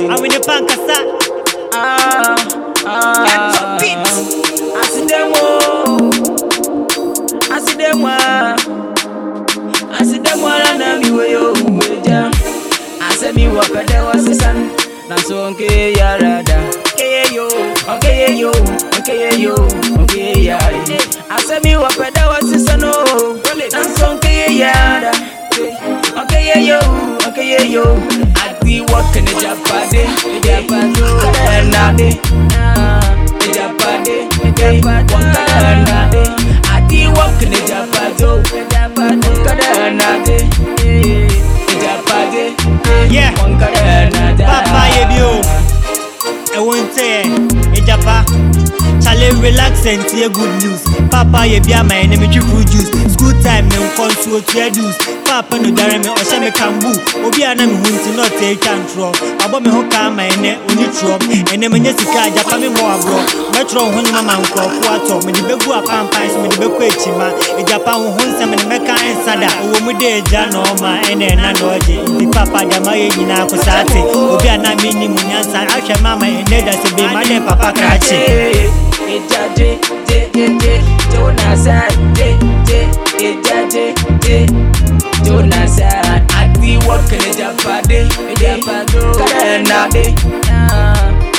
le le le. Awini Pankasa, Ah. Ah. I see them all. I see them all. I see them all and I'm you yo meja. I say me walk a day was son. Na so nke ya rada. Okay yo, okay yo, okay yo, okay ya. I say me walk a day was a son oh. Adi walk in the japade, japade, nade. Japade, japade, nade. Adi walk in the japade, japade, nade. Japade, Yeah. nade. Papa Yebio, Ewonte, Ejapa, Chale relax and hear good news. Papa Yebia, my enemy, fruit juice. School time, me nkonsuo to dues. Papa no dare me, ɔhyɛ me kambu. Obi a na me hu nti na atwa ntorɔ. Wabɔ me ho kaa ma ɛnɛ, oni torɔ. Ɛnɛ manya sika agyapa me mmɔ aborɔ. Mɛtwerɛ ho nwoma ma nkurɔfoɔ atɔ. Mede bɛgu apampan so mede bɛkɔ akyima. Agyapa wo ho nsɛm ne mɛka nsa da. Ɛwɔ mu dɛ agya na ɔma ɛna ɛna na ɔgye. Nti papa gyama yɛ nyinaa kosa ate. Obi a na menim nyansa ahwɛ mama ɛnɛ da sɛ bɛma dɛ papa krakye. Ejaje, je, je, je, Jonathan, je, Ejapade, Ejapado, Kadanade,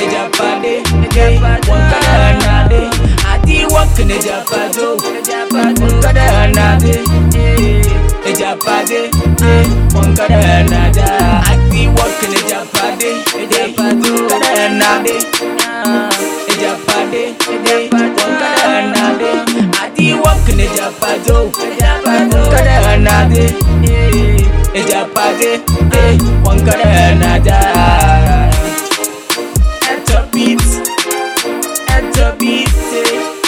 Ejapade, Kadanade. Adi work in Ejapado, Kadanade, Ejapade, Kadanade. Adi work in Ejapade, Ejapado, Kadanade. Ejapade, Ejapade, Adi walk in Ejapado, Ejapade, one Canada. At a beat, at beat,